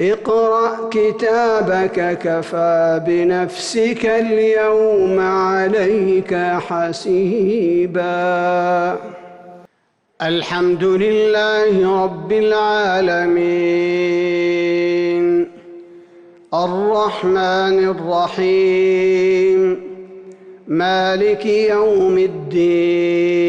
اقرأ كتابك كفى بنفسك اليوم عليك حسيبا. الحمد لله رب العالمين. الرحمن الرحيم. مالك يوم الدين.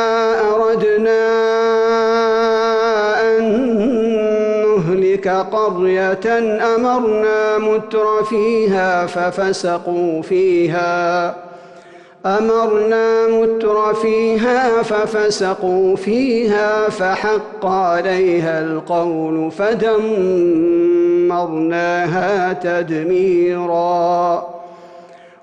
أردنا أن نهلك قرية أمرنا متر فيها ففسقوا فيها. أمرنا متر فيها ففسقوا فيها فحق عليها القول فدمرناها تدميرا.